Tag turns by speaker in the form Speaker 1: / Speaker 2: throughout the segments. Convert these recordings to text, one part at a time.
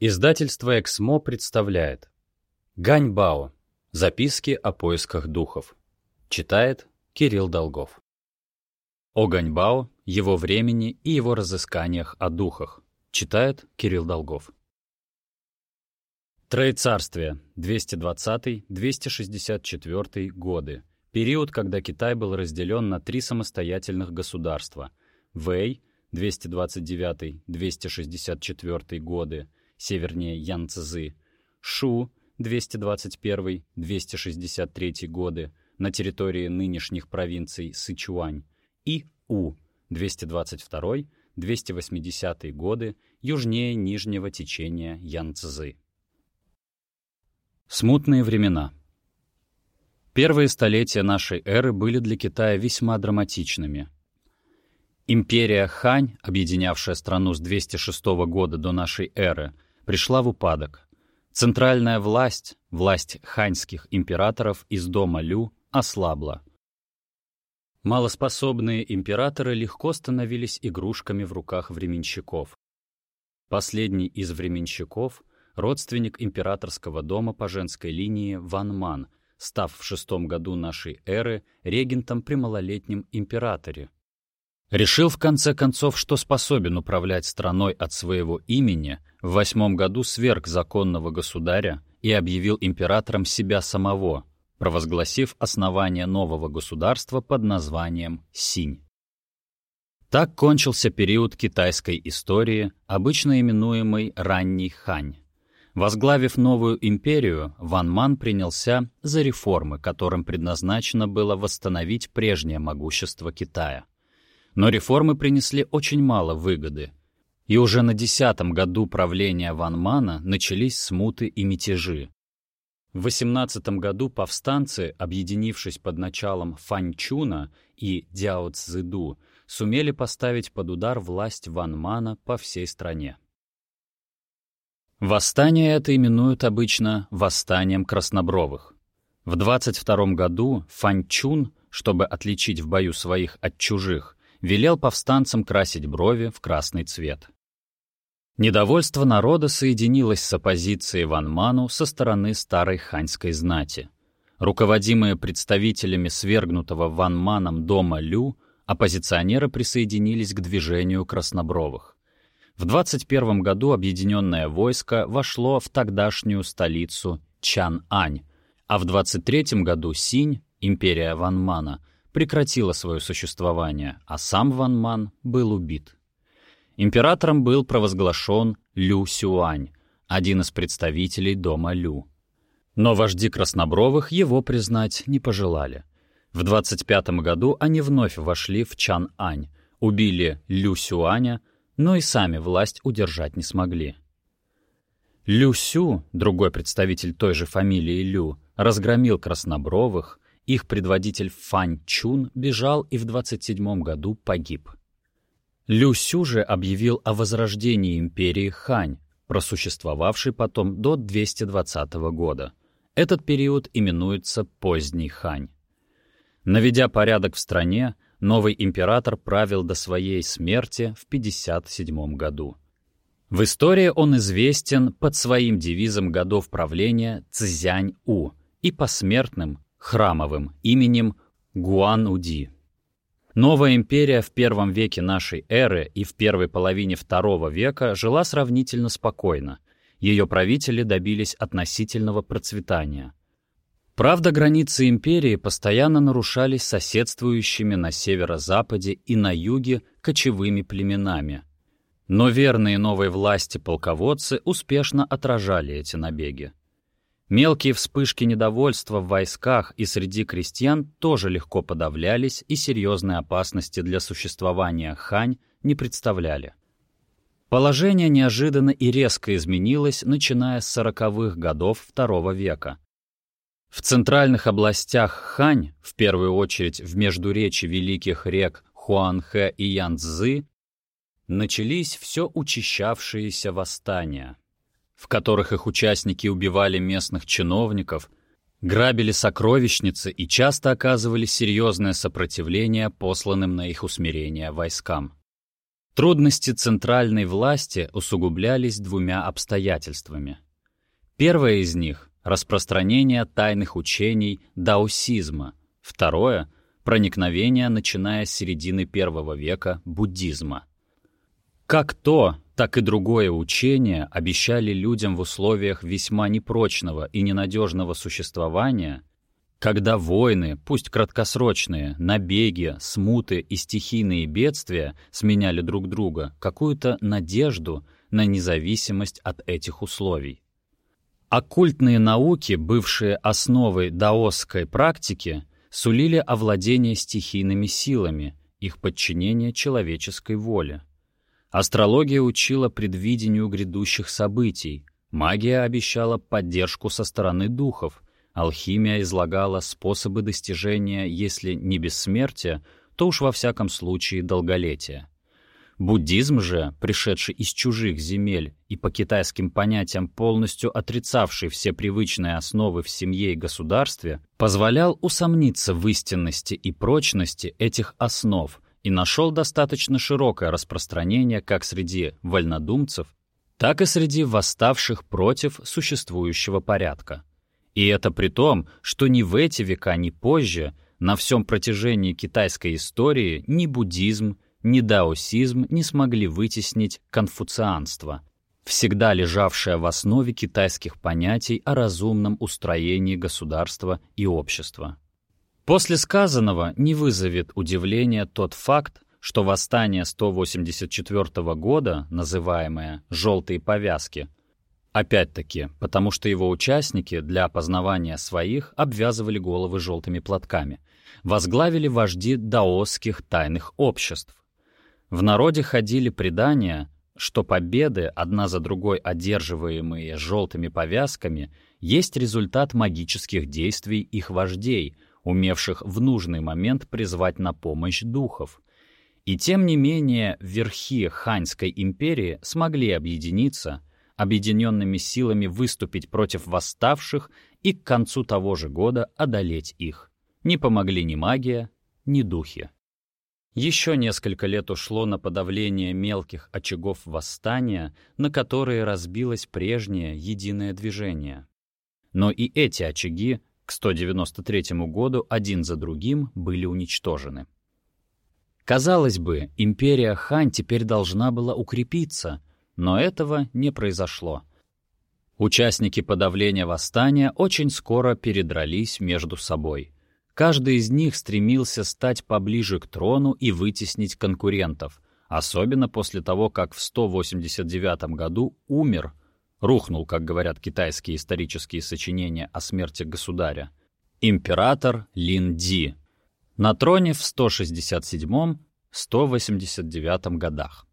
Speaker 1: Издательство «Эксмо» представляет Ганьбао. Записки о поисках духов. Читает Кирилл Долгов. О Ганьбао, его времени и его разысканиях о духах. Читает Кирилл Долгов. Троецарствие, 220-264 годы. Период, когда Китай был разделен на три самостоятельных государства. Вэй, 229-264 годы, севернее Янцзы, Шу, 221-263 годы, на территории нынешних провинций Сычуань, и У, 222-280 годы, южнее нижнего течения Янцзы. Смутные времена. Первые столетия нашей эры были для Китая весьма драматичными. Империя Хань, объединявшая страну с 206 года до нашей эры, пришла в упадок. Центральная власть, власть ханьских императоров из дома Лю, ослабла. Малоспособные императоры легко становились игрушками в руках временщиков. Последний из временщиков — родственник императорского дома по женской линии Ван Ман, став в шестом году нашей эры регентом при малолетнем императоре, Решил в конце концов, что способен управлять страной от своего имени, в восьмом году сверг законного государя и объявил императором себя самого, провозгласив основание нового государства под названием Синь. Так кончился период китайской истории, обычно именуемый Ранний Хань. Возглавив новую империю, Ван Ман принялся за реформы, которым предназначено было восстановить прежнее могущество Китая. Но реформы принесли очень мало выгоды. И уже на десятом году правления Ван Мана начались смуты и мятежи. В 18 году повстанцы, объединившись под началом Фань Чуна и Дяо Цзэду, сумели поставить под удар власть Ван Мана по всей стране. Восстание это именуют обычно «восстанием краснобровых». В 22 году Фань Чун, чтобы отличить в бою своих от чужих, велел повстанцам красить брови в красный цвет. Недовольство народа соединилось с оппозицией Ван Ману со стороны старой ханьской знати. Руководимые представителями свергнутого Ван Маном дома Лю, оппозиционеры присоединились к движению краснобровых. В 21 году объединенное войско вошло в тогдашнюю столицу Чан-Ань, а в 23 году Синь, империя Ван Мана, прекратила свое существование, а сам Ван Ман был убит. Императором был провозглашен Лю Сюань, один из представителей дома Лю. Но вожди Краснобровых его признать не пожелали. В 25 году они вновь вошли в Чан-Ань, убили Лю Сюаня, но и сами власть удержать не смогли. Лю Сю, другой представитель той же фамилии Лю, разгромил Краснобровых, их предводитель Фань Чун бежал и в 27 году погиб. Лю Сю же объявил о возрождении империи Хань, просуществовавшей потом до 220 года. Этот период именуется Поздний Хань. Наведя порядок в стране, новый император правил до своей смерти в 57 году. В истории он известен под своим девизом годов правления Цзянь-У и посмертным храмовым именем Гуан-Уди. Новая империя в первом веке нашей эры и в первой половине второго века жила сравнительно спокойно. Ее правители добились относительного процветания. Правда, границы империи постоянно нарушались соседствующими на северо-западе и на юге кочевыми племенами. Но верные новой власти полководцы успешно отражали эти набеги. Мелкие вспышки недовольства в войсках и среди крестьян тоже легко подавлялись и серьезной опасности для существования хань не представляли. Положение неожиданно и резко изменилось, начиная с сороковых годов II века. В центральных областях Хань, в первую очередь в междуречи великих рек Хуанхэ и Янцзы, начались все учащавшиеся восстания в которых их участники убивали местных чиновников, грабили сокровищницы и часто оказывали серьезное сопротивление посланным на их усмирение войскам. Трудности центральной власти усугублялись двумя обстоятельствами. Первое из них — распространение тайных учений даосизма, второе — проникновение, начиная с середины первого века, буддизма. Как то, так и другое учение обещали людям в условиях весьма непрочного и ненадежного существования — когда войны, пусть краткосрочные, набеги, смуты и стихийные бедствия сменяли друг друга, какую-то надежду на независимость от этих условий. Оккультные науки, бывшие основой даосской практики, сулили овладение стихийными силами, их подчинение человеческой воле. Астрология учила предвидению грядущих событий, магия обещала поддержку со стороны духов, Алхимия излагала способы достижения, если не бессмертия, то уж во всяком случае долголетия. Буддизм же, пришедший из чужих земель и по китайским понятиям полностью отрицавший все привычные основы в семье и государстве, позволял усомниться в истинности и прочности этих основ и нашел достаточно широкое распространение как среди вольнодумцев, так и среди восставших против существующего порядка. И это при том, что ни в эти века, ни позже на всем протяжении китайской истории ни буддизм, ни даосизм не смогли вытеснить конфуцианство, всегда лежавшее в основе китайских понятий о разумном устроении государства и общества. После сказанного не вызовет удивления тот факт, что восстание 184 года, называемое «желтые повязки», Опять-таки, потому что его участники для опознавания своих обвязывали головы желтыми платками, возглавили вожди даосских тайных обществ. В народе ходили предания, что победы, одна за другой одерживаемые желтыми повязками, есть результат магических действий их вождей, умевших в нужный момент призвать на помощь духов. И тем не менее верхи Ханьской империи смогли объединиться — объединенными силами выступить против восставших и к концу того же года одолеть их. Не помогли ни магия, ни духи. Еще несколько лет ушло на подавление мелких очагов восстания, на которые разбилось прежнее единое движение. Но и эти очаги к 193 году один за другим были уничтожены. Казалось бы, империя Хань теперь должна была укрепиться — но этого не произошло. Участники подавления восстания очень скоро передрались между собой. Каждый из них стремился стать поближе к трону и вытеснить конкурентов, особенно после того, как в 189 году умер, рухнул, как говорят китайские исторические сочинения о смерти государя, император Лин Ди на троне в 167-189 годах.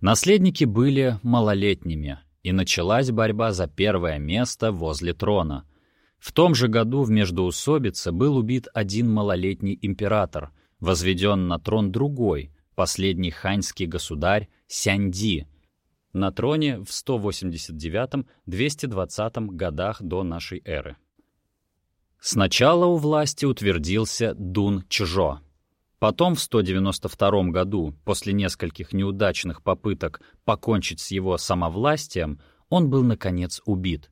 Speaker 1: Наследники были малолетними, и началась борьба за первое место возле трона. В том же году в междоусобице был убит один малолетний император, возведен на трон другой, последний ханьский государь Сяньди, на троне в 189-220 годах до нашей эры. Сначала у власти утвердился Дун Чжо, Потом в 192 году, после нескольких неудачных попыток покончить с его самовластием, он был, наконец, убит.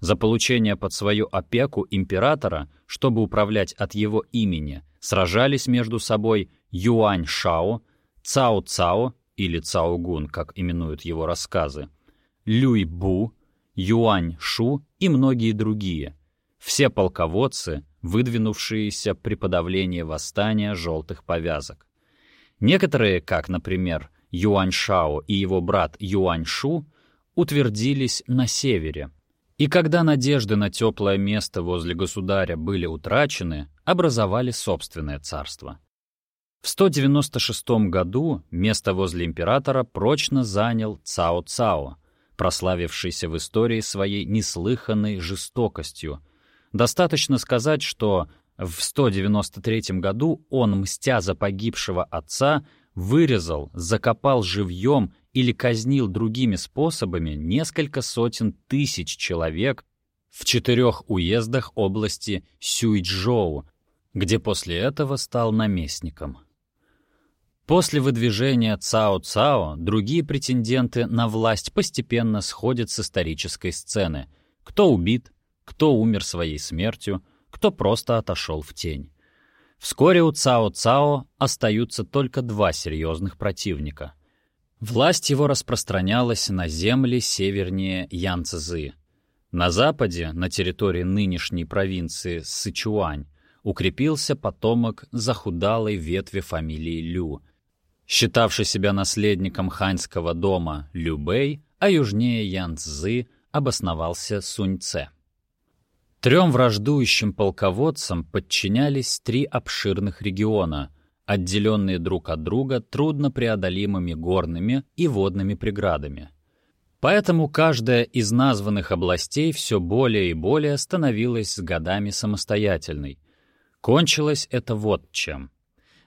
Speaker 1: За получение под свою опеку императора, чтобы управлять от его имени, сражались между собой Юань Шао, Цао Цао, или Цао Гун, как именуют его рассказы, Люй Бу, Юань Шу и многие другие. Все полководцы, выдвинувшиеся при подавлении восстания желтых повязок. Некоторые, как, например, Юань Шао и его брат Юань Шу, утвердились на севере. И когда надежды на теплое место возле государя были утрачены, образовали собственное царство. В 196 году место возле императора прочно занял Цао Цао, прославившийся в истории своей неслыханной жестокостью — Достаточно сказать, что в 193 году он, мстя за погибшего отца, вырезал, закопал живьем или казнил другими способами несколько сотен тысяч человек в четырех уездах области Сюйчжоу, где после этого стал наместником. После выдвижения Цао-Цао другие претенденты на власть постепенно сходят с исторической сцены. Кто убит, кто умер своей смертью, кто просто отошел в тень. Вскоре у Цао-Цао остаются только два серьезных противника. Власть его распространялась на земли севернее Янцзы. На западе, на территории нынешней провинции Сычуань, укрепился потомок захудалой ветви фамилии Лю, считавший себя наследником ханьского дома Любэй, а южнее Янцзы обосновался Суньце. Трем враждующим полководцам подчинялись три обширных региона, отделенные друг от друга труднопреодолимыми горными и водными преградами. Поэтому каждая из названных областей все более и более становилась с годами самостоятельной. Кончилось это вот чем.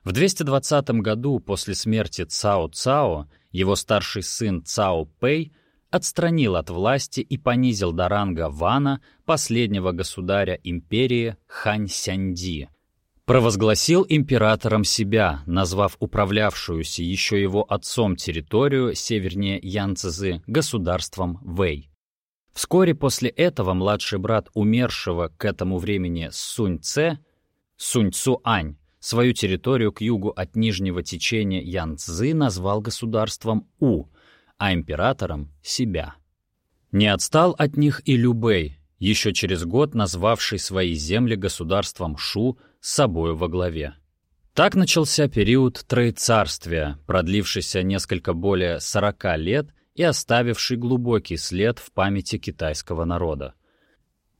Speaker 1: В 220 году после смерти Цао Цао его старший сын Цао Пэй отстранил от власти и понизил до ранга Вана, последнего государя империи Хань Сяньди. Провозгласил императором себя, назвав управлявшуюся еще его отцом территорию севернее Янцзы государством Вэй. Вскоре после этого младший брат умершего к этому времени Сунь Це, Сунь Цуань, свою территорию к югу от нижнего течения Янцзы назвал государством У — а императором — себя. Не отстал от них и Любэй, еще через год назвавший свои земли государством Шу с собою во главе. Так начался период Троецарствия, продлившийся несколько более 40 лет и оставивший глубокий след в памяти китайского народа.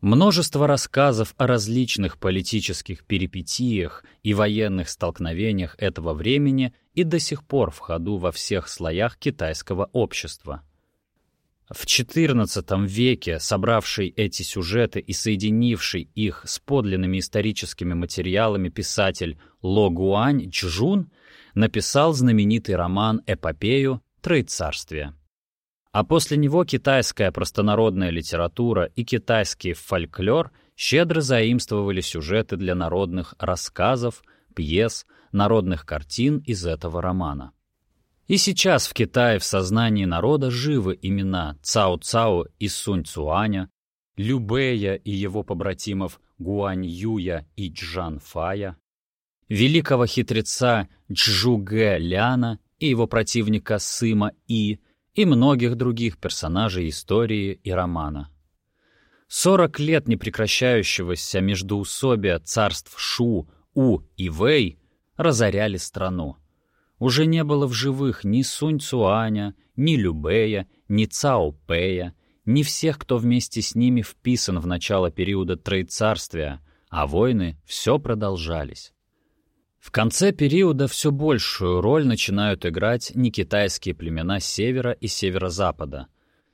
Speaker 1: Множество рассказов о различных политических перипетиях и военных столкновениях этого времени и до сих пор в ходу во всех слоях китайского общества. В XIV веке собравший эти сюжеты и соединивший их с подлинными историческими материалами писатель Ло Гуань Чжун написал знаменитый роман «Эпопею. Троецарствие». А после него китайская простонародная литература и китайский фольклор щедро заимствовали сюжеты для народных рассказов, пьес, народных картин из этого романа. И сейчас в Китае в сознании народа живы имена Цао Цао и Сунь Цуаня, Любея и его побратимов Гуань Юя и Джан Фая, великого хитреца Чжуге Ляна и его противника Сыма И, и многих других персонажей истории и романа. Сорок лет непрекращающегося междоусобия царств Шу, У и Вэй разоряли страну. Уже не было в живых ни Сунь Цуаня, ни Любея, ни Цао Пэя, ни всех, кто вместе с ними вписан в начало периода Троецарствия, а войны все продолжались. В конце периода все большую роль начинают играть некитайские племена севера и северо-запада.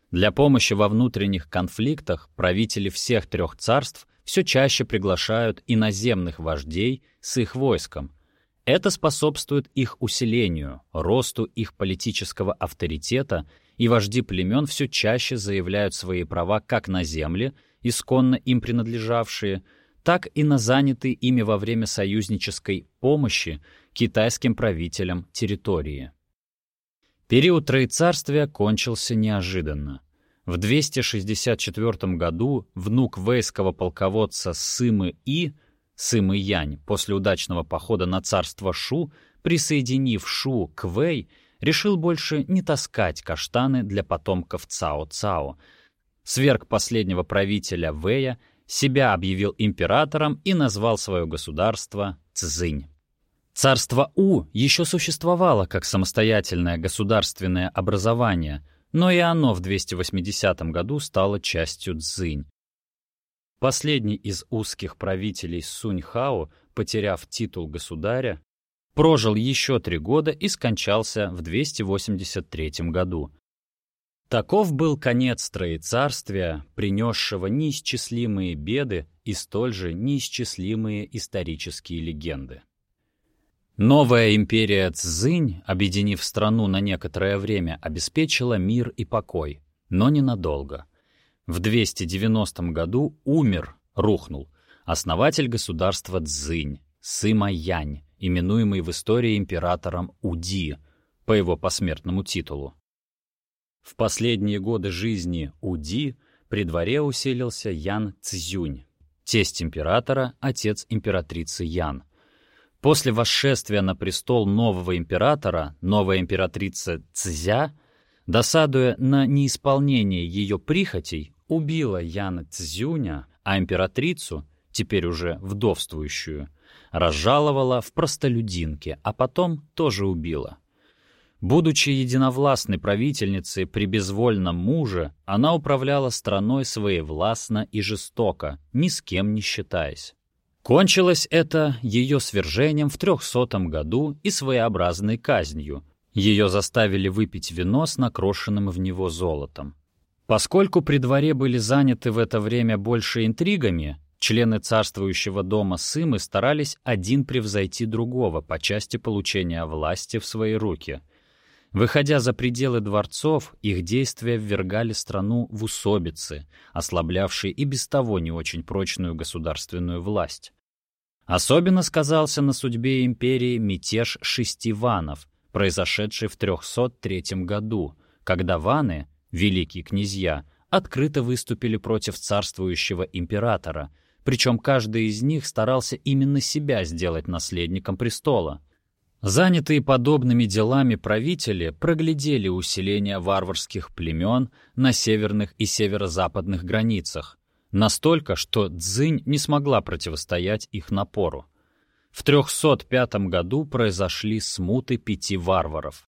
Speaker 1: Для помощи во внутренних конфликтах правители всех трех царств все чаще приглашают иноземных вождей с их войском. Это способствует их усилению, росту их политического авторитета, и вожди племен все чаще заявляют свои права как на земли, исконно им принадлежавшие, так и на занятые ими во время союзнической помощи китайским правителям территории. Период Троецарствия кончился неожиданно. В 264 году внук вейского полководца Сымы И, Сымы Янь, после удачного похода на царство Шу, присоединив Шу к Вэй, решил больше не таскать каштаны для потомков Цао-Цао, сверг последнего правителя Вэя себя объявил императором и назвал свое государство Цзинь. Царство У еще существовало как самостоятельное государственное образование, но и оно в 280 году стало частью Цзинь. Последний из узких правителей Сунь-Хао, потеряв титул государя, прожил еще три года и скончался в 283 году, Таков был конец троецарствия, принесшего неисчислимые беды и столь же неисчислимые исторические легенды. Новая империя Цзинь, объединив страну на некоторое время, обеспечила мир и покой, но ненадолго. В 290 году умер, рухнул, основатель государства Цзинь, Сыма Янь, именуемый в истории императором Уди по его посмертному титулу. В последние годы жизни Уди при дворе усилился Ян Цзюнь, тесть императора, отец императрицы Ян. После восшествия на престол нового императора, новая императрица Цзя, досадуя на неисполнение ее прихотей, убила Яна Цзюня, а императрицу, теперь уже вдовствующую, разжаловала в простолюдинке, а потом тоже убила. Будучи единовластной правительницей при безвольном муже, она управляла страной своевластно и жестоко, ни с кем не считаясь. Кончилось это ее свержением в трехсотом году и своеобразной казнью. Ее заставили выпить вино с накрошенным в него золотом. Поскольку при дворе были заняты в это время больше интригами, члены царствующего дома Сымы старались один превзойти другого по части получения власти в свои руки. Выходя за пределы дворцов, их действия ввергали страну в усобицы, ослаблявшие и без того не очень прочную государственную власть. Особенно сказался на судьбе империи мятеж шести ванов, произошедший в 303 году, когда ваны — великие князья, открыто выступили против царствующего императора, причем каждый из них старался именно себя сделать наследником престола. Занятые подобными делами правители проглядели усиление варварских племен на северных и северо-западных границах, настолько, что Цзинь не смогла противостоять их напору. В 305 году произошли смуты пяти варваров.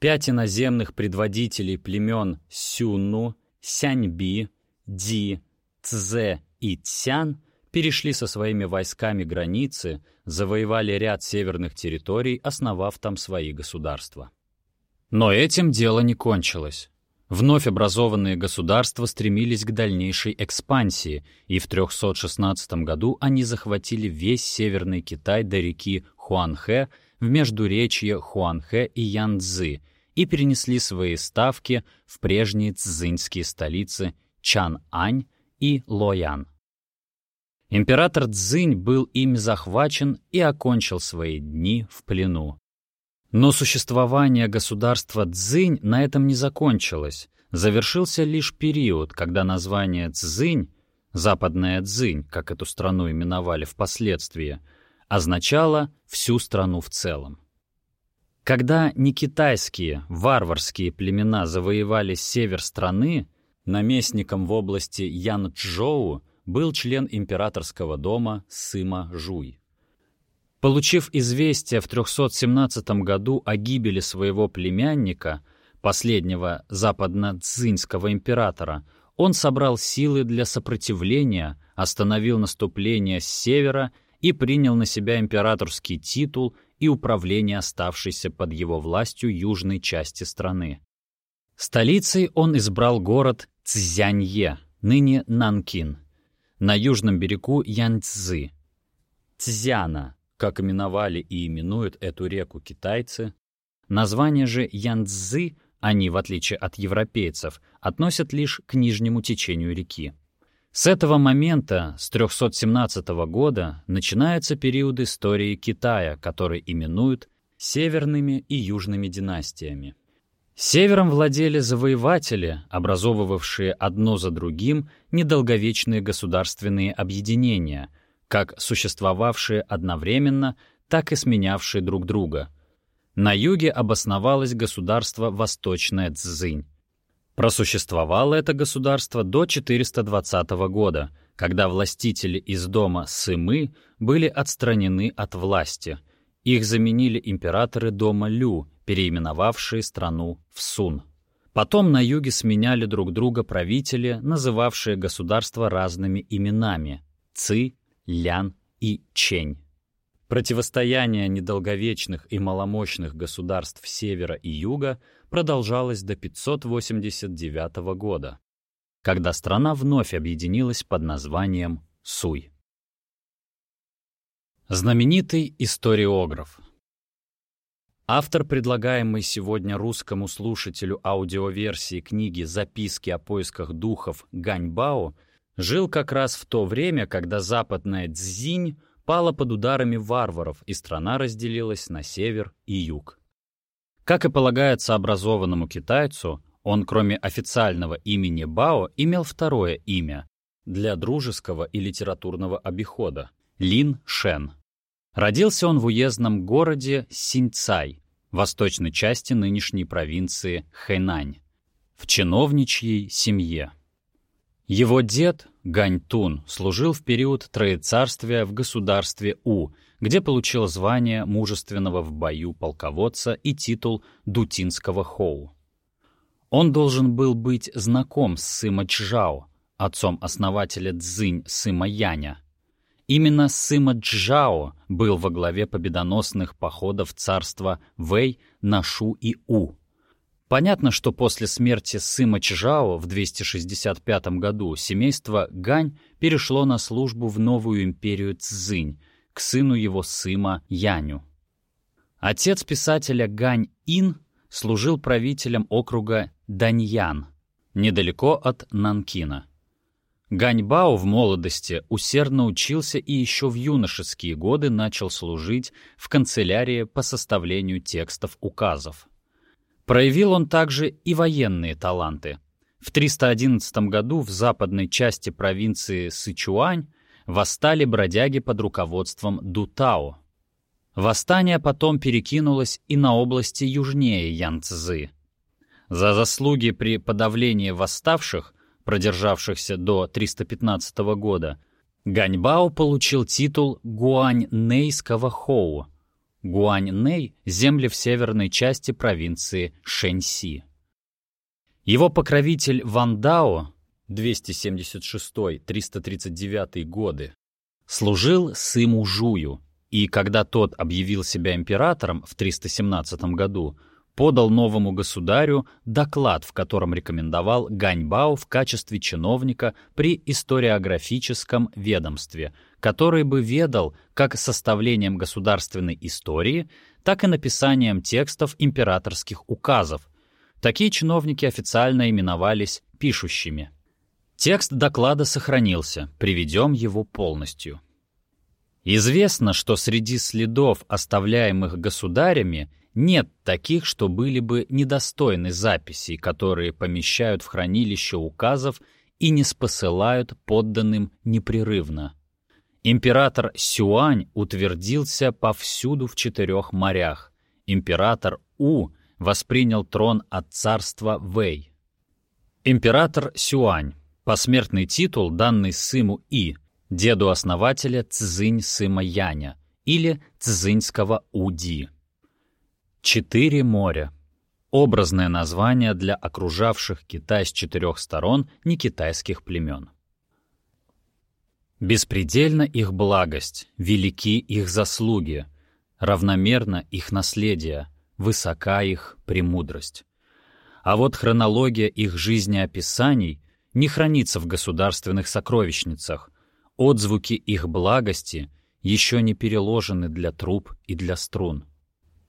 Speaker 1: Пять иноземных предводителей племен Сюну, Сяньби, Ди, Цзе и Цян перешли со своими войсками границы, завоевали ряд северных территорий, основав там свои государства. Но этим дело не кончилось. Вновь образованные государства стремились к дальнейшей экспансии, и в 316 году они захватили весь Северный Китай до реки Хуанхэ в междуречье Хуанхэ и Янцзы и перенесли свои ставки в прежние цзиньские столицы Чан-Ань и Лоян. Император Цзинь был ими захвачен и окончил свои дни в плену. Но существование государства Цзинь на этом не закончилось. Завершился лишь период, когда название Цзинь, западная Цзинь, как эту страну именовали впоследствии, означало всю страну в целом. Когда не китайские, варварские племена завоевали север страны, наместником в области Янчжоу был член императорского дома Сыма Жуй. Получив известие в 317 году о гибели своего племянника, последнего западно-цзиньского императора, он собрал силы для сопротивления, остановил наступление с севера и принял на себя императорский титул и управление оставшейся под его властью южной части страны. Столицей он избрал город Цзянье, ныне Нанкин, на южном берегу Янцзы. Цзяна, как именовали и именуют эту реку китайцы, название же Янцзы они, в отличие от европейцев, относят лишь к нижнему течению реки. С этого момента, с 317 года, начинается период истории Китая, который именуют северными и южными династиями. Севером владели завоеватели, образовывавшие одно за другим недолговечные государственные объединения, как существовавшие одновременно, так и сменявшие друг друга. На юге обосновалось государство Восточная Цзинь, Просуществовало это государство до 420 года, когда властители из дома Сымы были отстранены от власти. Их заменили императоры дома Лю, переименовавшие страну в Сун. Потом на юге сменяли друг друга правители, называвшие государство разными именами — Ци, Лян и Чень. Противостояние недолговечных и маломощных государств севера и юга продолжалось до 589 года, когда страна вновь объединилась под названием Суй. Знаменитый историограф Автор предлагаемой сегодня русскому слушателю аудиоверсии книги «Записки о поисках духов» Ганьбао жил как раз в то время, когда западная Цзинь пала под ударами варваров, и страна разделилась на север и юг. Как и полагается образованному китайцу, он, кроме официального имени Бао, имел второе имя для дружеского и литературного обихода — Лин Шен. Родился он в уездном городе Синьцай, восточной части нынешней провинции Хэнань, в чиновничьей семье. Его дед, Гань Тун, служил в период троецарствия в государстве У, где получил звание мужественного в бою полководца и титул Дутинского Хоу. Он должен был быть знаком с Сыма Чжао, отцом основателя Цзинь Сыма Яня. Именно Сыма Чжао был во главе победоносных походов царства Вэй, Нашу и У. Понятно, что после смерти Сыма Чжао в 265 году семейство Гань перешло на службу в новую империю Цзинь, к сыну его Сыма Яню. Отец писателя Гань Ин служил правителем округа Даньян, недалеко от Нанкина. Ганьбао в молодости усердно учился и еще в юношеские годы начал служить в канцелярии по составлению текстов указов. Проявил он также и военные таланты. В 311 году в западной части провинции Сычуань восстали бродяги под руководством Дутао. Восстание потом перекинулось и на области южнее Янцзы. За заслуги при подавлении восставших, продержавшихся до 315 года, Ганьбао получил титул Гуань-Нейского Хоу. Гуань-Ней — земли в северной части провинции Шэньси. Его покровитель Ван Дао 276-339 годы служил Сыму Жую, и когда тот объявил себя императором в 317 году, подал новому государю доклад, в котором рекомендовал Ганьбао в качестве чиновника при историографическом ведомстве, который бы ведал как составлением государственной истории, так и написанием текстов императорских указов. Такие чиновники официально именовались пишущими. Текст доклада сохранился, приведем его полностью. Известно, что среди следов, оставляемых государями, нет таких, что были бы недостойны записей, которые помещают в хранилище указов и не спосылают подданным непрерывно. Император Сюань утвердился повсюду в четырех морях. Император У воспринял трон от царства Вэй. Император Сюань. Посмертный титул, данный Сыму И, деду основателя Цзинь Сыма Яня или Цзиньского Уди. Четыре моря. Образное название для окружавших Китай с четырех сторон некитайских племен. Беспредельна их благость, велики их заслуги, равномерно их наследие, высока их премудрость. А вот хронология их жизнеописаний не хранится в государственных сокровищницах, отзвуки их благости еще не переложены для труб и для струн.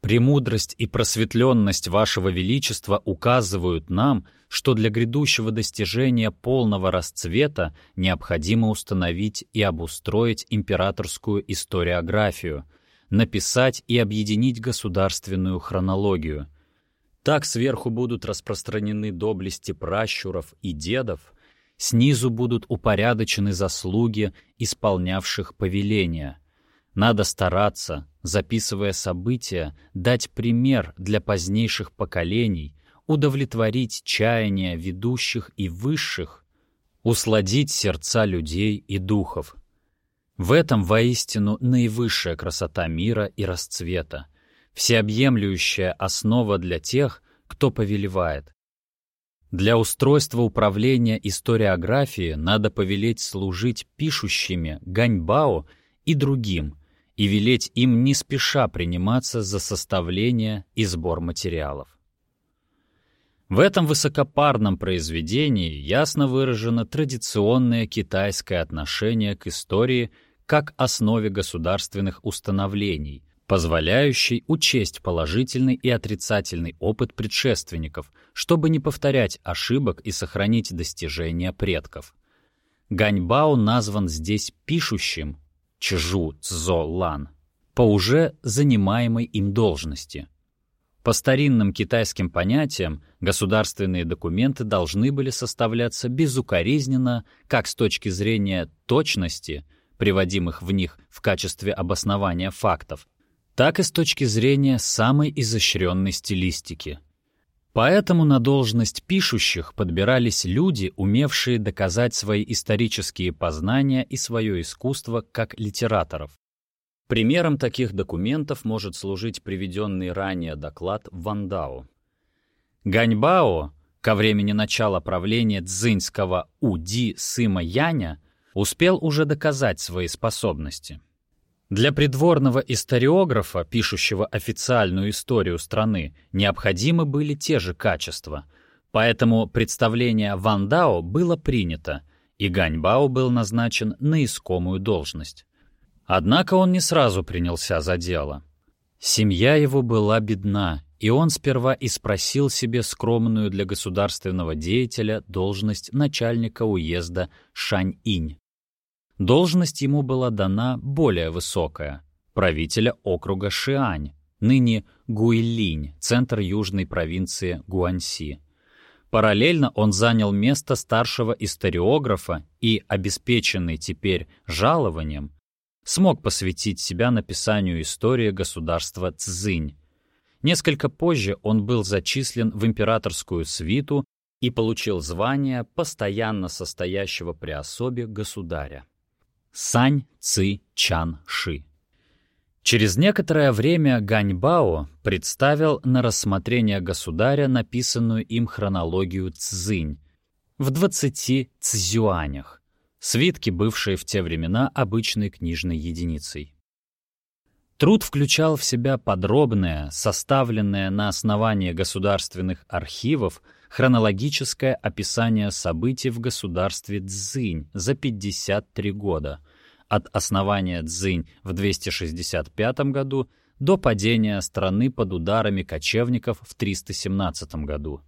Speaker 1: Премудрость и просветленность Вашего Величества указывают нам, что для грядущего достижения полного расцвета необходимо установить и обустроить императорскую историографию, написать и объединить государственную хронологию. Так сверху будут распространены доблести пращуров и дедов, снизу будут упорядочены заслуги исполнявших повеления — надо стараться, записывая события, дать пример для позднейших поколений, удовлетворить чаяния ведущих и высших, усладить сердца людей и духов. В этом воистину наивысшая красота мира и расцвета, всеобъемлющая основа для тех, кто повелевает. Для устройства управления историографии надо повелеть служить пишущими Ганьбао и другим, и велеть им не спеша приниматься за составление и сбор материалов. В этом высокопарном произведении ясно выражено традиционное китайское отношение к истории как основе государственных установлений, позволяющей учесть положительный и отрицательный опыт предшественников, чтобы не повторять ошибок и сохранить достижения предков. Ганьбао назван здесь пишущим Чжу Цзо Лан по уже занимаемой им должности. По старинным китайским понятиям государственные документы должны были составляться безукоризненно как с точки зрения точности, приводимых в них в качестве обоснования фактов, так и с точки зрения самой изощренной стилистики. Поэтому на должность пишущих подбирались люди, умевшие доказать свои исторические познания и свое искусство как литераторов. Примером таких документов может служить приведенный ранее доклад Вандао. Ганьбао ко времени начала правления дзиньского Уди Сыма Яня успел уже доказать свои способности. Для придворного историографа, пишущего официальную историю страны, необходимы были те же качества, поэтому представление Вандао было принято, и Ганьбао был назначен на искомую должность. Однако он не сразу принялся за дело. Семья его была бедна, и он сперва и спросил себе скромную для государственного деятеля должность начальника уезда Шань-Инь. Должность ему была дана более высокая — правителя округа Шиань, ныне Гуйлинь, центр южной провинции Гуанси. Параллельно он занял место старшего историографа и, обеспеченный теперь жалованием, смог посвятить себя написанию истории государства Цзинь. Несколько позже он был зачислен в императорскую свиту и получил звание постоянно состоящего при особе государя. Сань Ци Чан Ши. Через некоторое время Ганьбао представил на рассмотрение государя написанную им хронологию Цзинь в 20 цзюанях свитки, бывшие в те времена обычной книжной единицей. Труд включал в себя подробное, составленное на основании государственных архивов, хронологическое описание событий в государстве Цзинь за 53 года, от основания Цзинь в 265 году до падения страны под ударами кочевников в 317 году.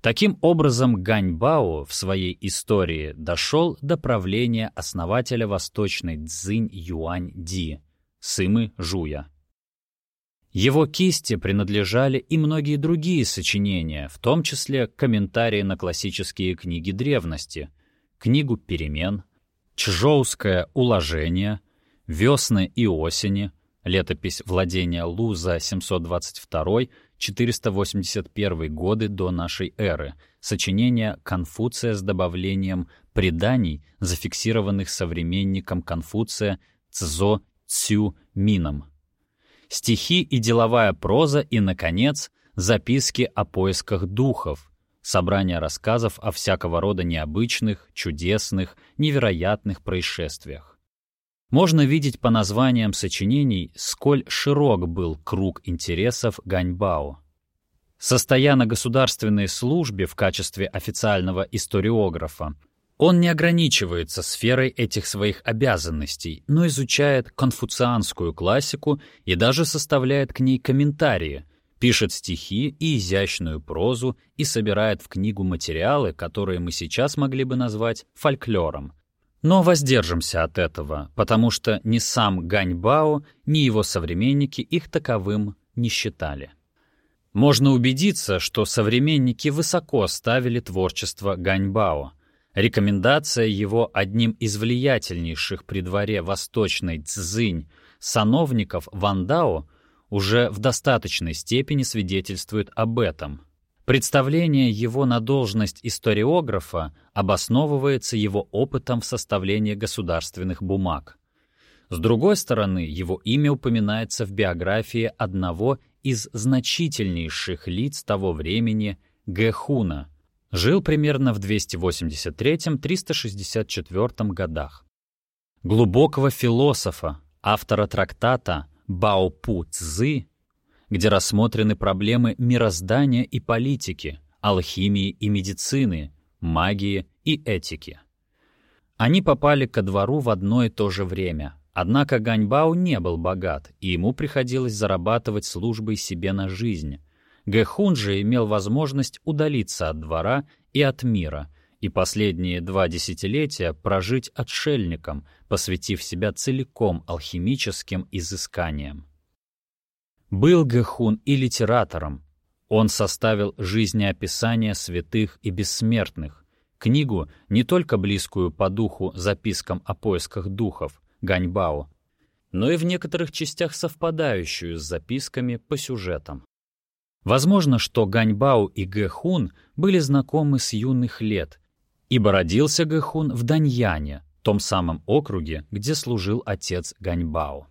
Speaker 1: Таким образом, Ганьбао в своей истории дошел до правления основателя восточной Цзинь Юань Ди, Сымы Жуя. Его кисти принадлежали и многие другие сочинения, в том числе комментарии на классические книги древности, книгу «Перемен», «Чжоуское уложение», «Весны и осени», летопись владения Лу за 722 481 годы до нашей эры, сочинение Конфуция с добавлением преданий, зафиксированных современником Конфуция Цзо Цю Мином. Стихи и деловая проза и, наконец, записки о поисках духов, собрание рассказов о всякого рода необычных, чудесных, невероятных происшествиях. Можно видеть по названиям сочинений, сколь широк был круг интересов Ганьбао. Состоя на государственной службе в качестве официального историографа, он не ограничивается сферой этих своих обязанностей, но изучает конфуцианскую классику и даже составляет к ней комментарии, пишет стихи и изящную прозу и собирает в книгу материалы, которые мы сейчас могли бы назвать фольклором — но воздержимся от этого, потому что ни сам Ганьбао, ни его современники их таковым не считали. Можно убедиться, что современники высоко ставили творчество Ганьбао. Рекомендация его одним из влиятельнейших при дворе восточной Цзинь сановников Вандао уже в достаточной степени свидетельствует об этом — Представление его на должность историографа обосновывается его опытом в составлении государственных бумаг. С другой стороны, его имя упоминается в биографии одного из значительнейших лиц того времени Гэхуна. Жил примерно в 283-364 годах. Глубокого философа, автора трактата Баопу Цзы где рассмотрены проблемы мироздания и политики, алхимии и медицины, магии и этики. Они попали ко двору в одно и то же время, однако Ганьбао не был богат, и ему приходилось зарабатывать службой себе на жизнь. Гэхун же имел возможность удалиться от двора и от мира, и последние два десятилетия прожить отшельником, посвятив себя целиком алхимическим изысканиям. Был Гэхун и литератором. Он составил жизнеописание святых и бессмертных, книгу, не только близкую по духу запискам о поисках духов, Ганьбао, но и в некоторых частях совпадающую с записками по сюжетам. Возможно, что Ганьбао и Гэхун были знакомы с юных лет, ибо родился Гэхун в Даньяне, том самом округе, где служил отец Ганьбао.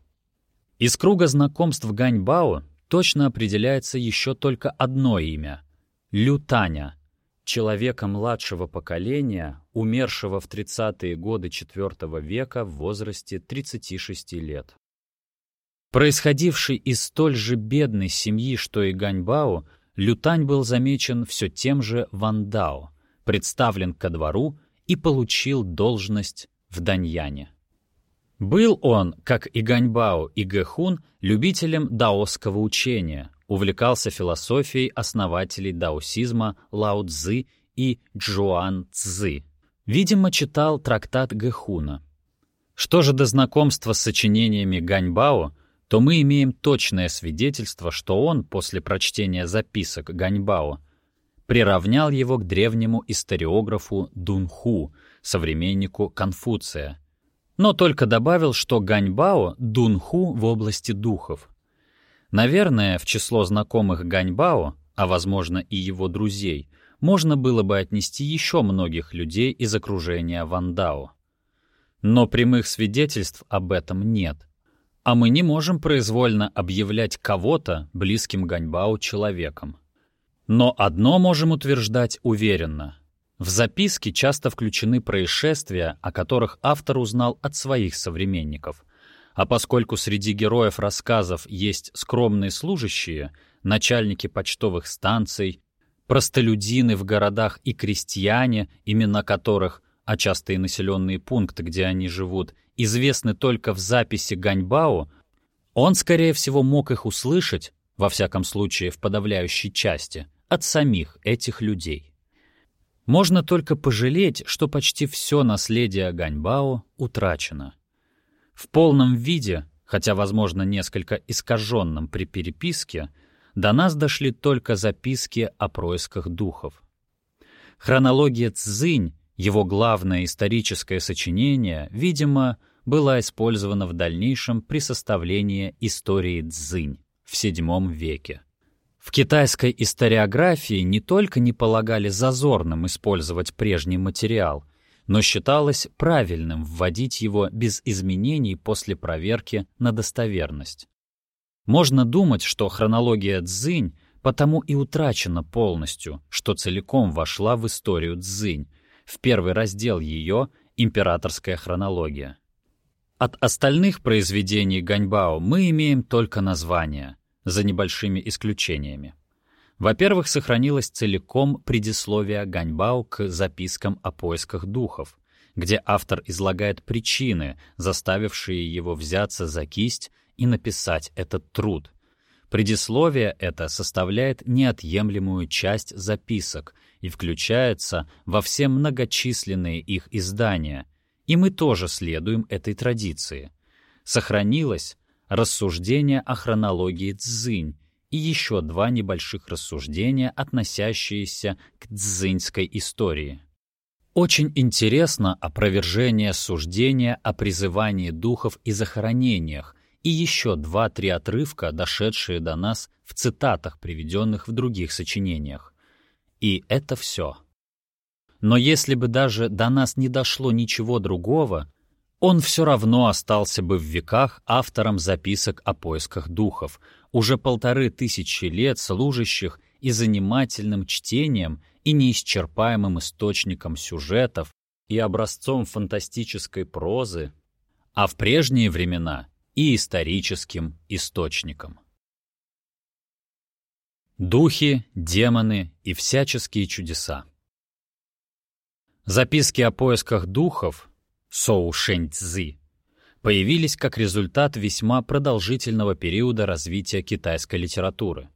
Speaker 1: Из круга знакомств Ганьбао точно определяется еще только одно имя — Лютаня, человека младшего поколения, умершего в 30-е годы IV века в возрасте 36 лет. Происходивший из столь же бедной семьи, что и Ганьбао, Лютань был замечен все тем же Вандао, представлен ко двору и получил должность в Даньяне. Был он, как и Ганьбао и Гэхун, любителем даосского учения, увлекался философией основателей даосизма Лао Цзы и Джуан Цзы. Видимо, читал трактат Гэхуна. Что же до знакомства с сочинениями Ганьбао, то мы имеем точное свидетельство, что он, после прочтения записок Ганьбао, приравнял его к древнему историографу Дунху, современнику Конфуция, но только добавил, что Ганьбао — Дунху в области духов. Наверное, в число знакомых Ганьбао, а возможно и его друзей, можно было бы отнести еще многих людей из окружения Вандао. Но прямых свидетельств об этом нет. А мы не можем произвольно объявлять кого-то близким Ганьбао человеком. Но одно можем утверждать уверенно. В записки часто включены происшествия, о которых автор узнал от своих современников. А поскольку среди героев рассказов есть скромные служащие, начальники почтовых станций, простолюдины в городах и крестьяне, имена которых, а часто и населенные пункты, где они живут, известны только в записи Ганьбао, он, скорее всего, мог их услышать, во всяком случае в подавляющей части, от самих этих людей. Можно только пожалеть, что почти все наследие Ганьбао утрачено. В полном виде, хотя, возможно, несколько искаженном при переписке, до нас дошли только записки о происках духов. Хронология Цзинь, его главное историческое сочинение, видимо, была использована в дальнейшем при составлении истории Цзинь в VII веке. В китайской историографии не только не полагали зазорным использовать прежний материал, но считалось правильным вводить его без изменений после проверки на достоверность. Можно думать, что хронология Цзинь потому и утрачена полностью, что целиком вошла в историю Цзинь, в первый раздел ее «Императорская хронология». От остальных произведений Ганьбао мы имеем только название — за небольшими исключениями. Во-первых, сохранилось целиком предисловие Ганьбао к запискам о поисках духов, где автор излагает причины, заставившие его взяться за кисть и написать этот труд. Предисловие это составляет неотъемлемую часть записок и включается во все многочисленные их издания, и мы тоже следуем этой традиции. Сохранилось рассуждения о хронологии Цзинь и еще два небольших рассуждения, относящиеся к цзиньской истории. Очень интересно опровержение суждения о призывании духов и захоронениях и еще два-три отрывка, дошедшие до нас в цитатах, приведенных в других сочинениях. И это все. Но если бы даже до нас не дошло ничего другого, он все равно остался бы в веках автором записок о поисках духов, уже полторы тысячи лет служащих и занимательным чтением, и неисчерпаемым источником сюжетов, и образцом фантастической прозы, а в прежние времена и историческим источником. Духи, демоны и всяческие чудеса. Записки о поисках духов Соу Шэнь появились как результат весьма продолжительного периода развития китайской литературы.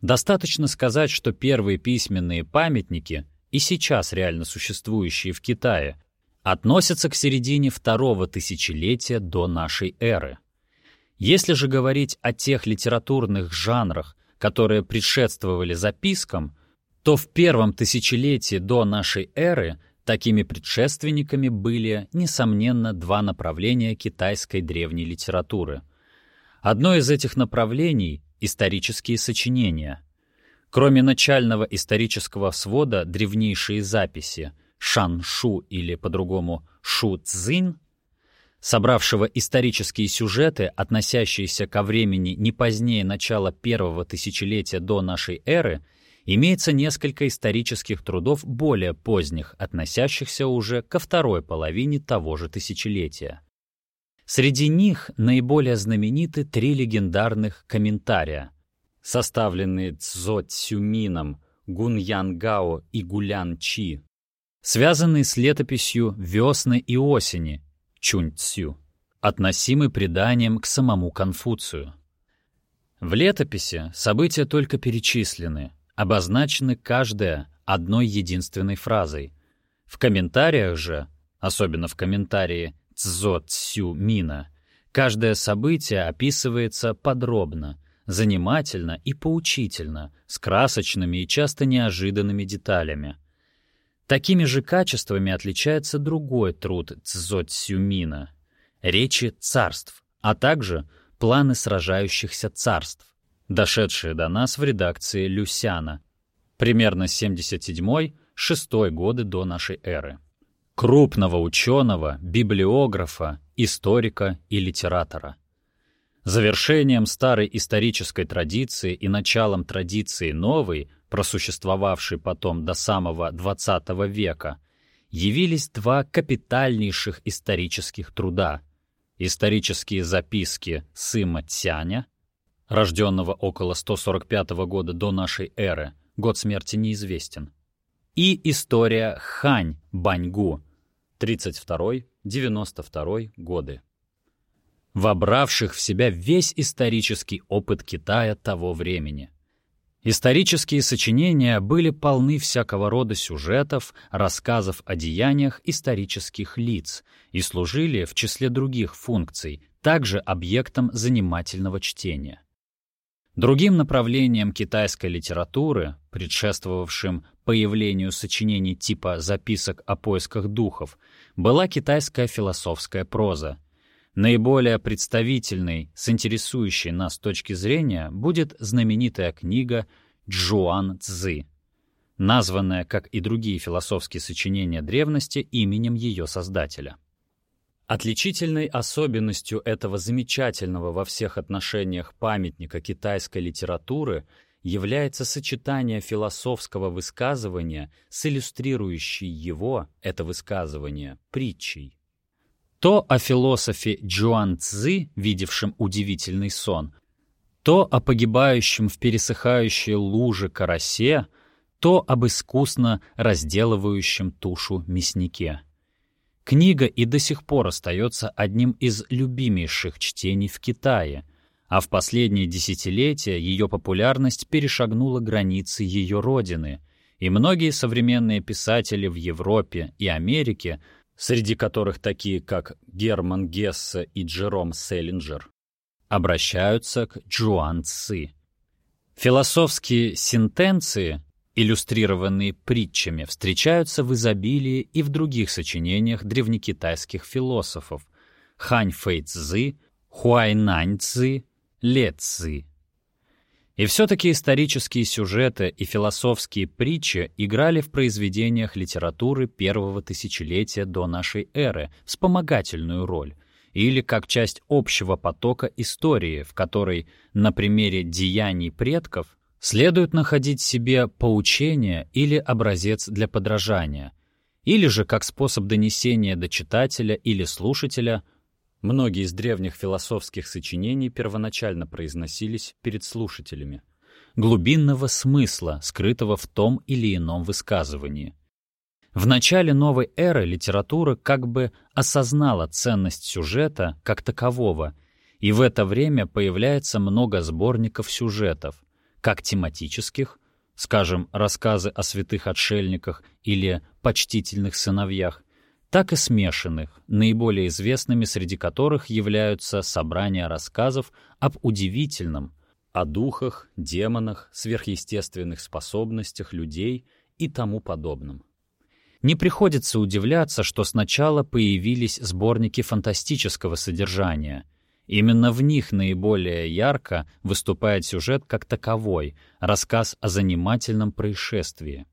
Speaker 1: Достаточно сказать, что первые письменные памятники, и сейчас реально существующие в Китае, относятся к середине второго тысячелетия до нашей эры. Если же говорить о тех литературных жанрах, которые предшествовали запискам, то в первом тысячелетии до нашей эры такими предшественниками были, несомненно, два направления китайской древней литературы. Одно из этих направлений — исторические сочинения. Кроме начального исторического свода древнейшие записи Шан-Шу или по-другому Шу-Цзинь, собравшего исторические сюжеты, относящиеся ко времени не позднее начала первого тысячелетия до нашей эры — имеется несколько исторических трудов более поздних, относящихся уже ко второй половине того же тысячелетия. Среди них наиболее знамениты три легендарных комментария, составленные Цзо Цюмином, Гун Ян Гао и Гулян Чи, связанные с летописью «Весны и осени» Чунь Цю, относимый преданием к самому Конфуцию. В летописи события только перечислены, обозначены каждая одной единственной фразой. В комментариях же, особенно в комментарии Цзо Цю Мина, каждое событие описывается подробно, занимательно и поучительно, с красочными и часто неожиданными деталями. Такими же качествами отличается другой труд Цзо Цюмина — речи царств, а также планы сражающихся царств дошедшие до нас в редакции Люсяна, примерно 77-6 годы до нашей эры. Крупного ученого, библиографа, историка и литератора. Завершением старой исторической традиции и началом традиции новой, просуществовавшей потом до самого XX века, явились два капитальнейших исторических труда — исторические записки Сыма Тяня рожденного около 145 года до нашей эры, год смерти неизвестен, и история Хань Баньгу, 32-92 годы, вобравших в себя весь исторический опыт Китая того времени. Исторические сочинения были полны всякого рода сюжетов, рассказов о деяниях исторических лиц и служили, в числе других функций, также объектом занимательного чтения. Другим направлением китайской литературы, предшествовавшим появлению сочинений типа «Записок о поисках духов», была китайская философская проза. Наиболее представительной, с интересующей нас точки зрения, будет знаменитая книга «Джуан Цзы», названная, как и другие философские сочинения древности, именем ее создателя. Отличительной особенностью этого замечательного во всех отношениях памятника китайской литературы является сочетание философского высказывания с иллюстрирующей его, это высказывание, притчей. То о философе Джуан Цзы, видевшем удивительный сон, то о погибающем в пересыхающей луже карасе, то об искусно разделывающем тушу мяснике. Книга и до сих пор остается одним из любимейших чтений в Китае, а в последние десятилетия ее популярность перешагнула границы ее родины, и многие современные писатели в Европе и Америке, среди которых такие как Герман Гессе и Джером Селлинджер, обращаются к Джуан Ци. Философские сентенции иллюстрированные притчами, встречаются в изобилии и в других сочинениях древнекитайских философов Хань Фэй Цзы, Хуай Нань Цзы, Ле Цзы. И все-таки исторические сюжеты и философские притчи играли в произведениях литературы первого тысячелетия до нашей эры вспомогательную роль, или как часть общего потока истории, в которой на примере деяний предков следует находить себе поучение или образец для подражания, или же как способ донесения до читателя или слушателя Многие из древних философских сочинений первоначально произносились перед слушателями. Глубинного смысла, скрытого в том или ином высказывании. В начале новой эры литература как бы осознала ценность сюжета как такового, и в это время появляется много сборников сюжетов, как тематических, скажем, рассказы о святых отшельниках или почтительных сыновьях, так и смешанных, наиболее известными среди которых являются собрания рассказов об удивительном, о духах, демонах, сверхъестественных способностях людей и тому подобном. Не приходится удивляться, что сначала появились сборники фантастического содержания. Именно в них наиболее ярко выступает сюжет как таковой, рассказ о занимательном происшествии.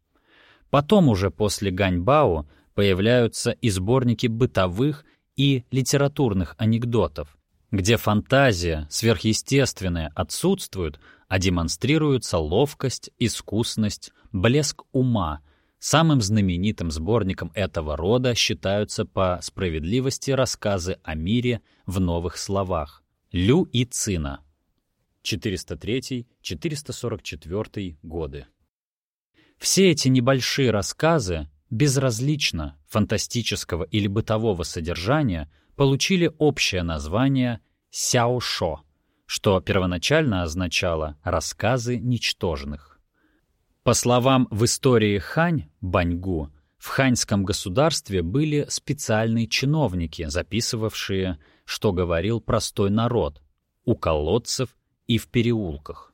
Speaker 1: Потом уже после Ганьбао появляются и сборники бытовых и литературных анекдотов, где фантазия, сверхъестественная отсутствуют, а демонстрируются ловкость, искусность, блеск ума. Самым знаменитым сборником этого рода считаются по справедливости рассказы о мире в новых словах. Лю и Цина. 403-444 годы. Все эти небольшие рассказы безразлично фантастического или бытового содержания получили общее название «сяошо», что первоначально означало «рассказы ничтожных». По словам в истории Хань, Баньгу, в ханьском государстве были специальные чиновники, записывавшие, что говорил простой народ, у колодцев и в переулках.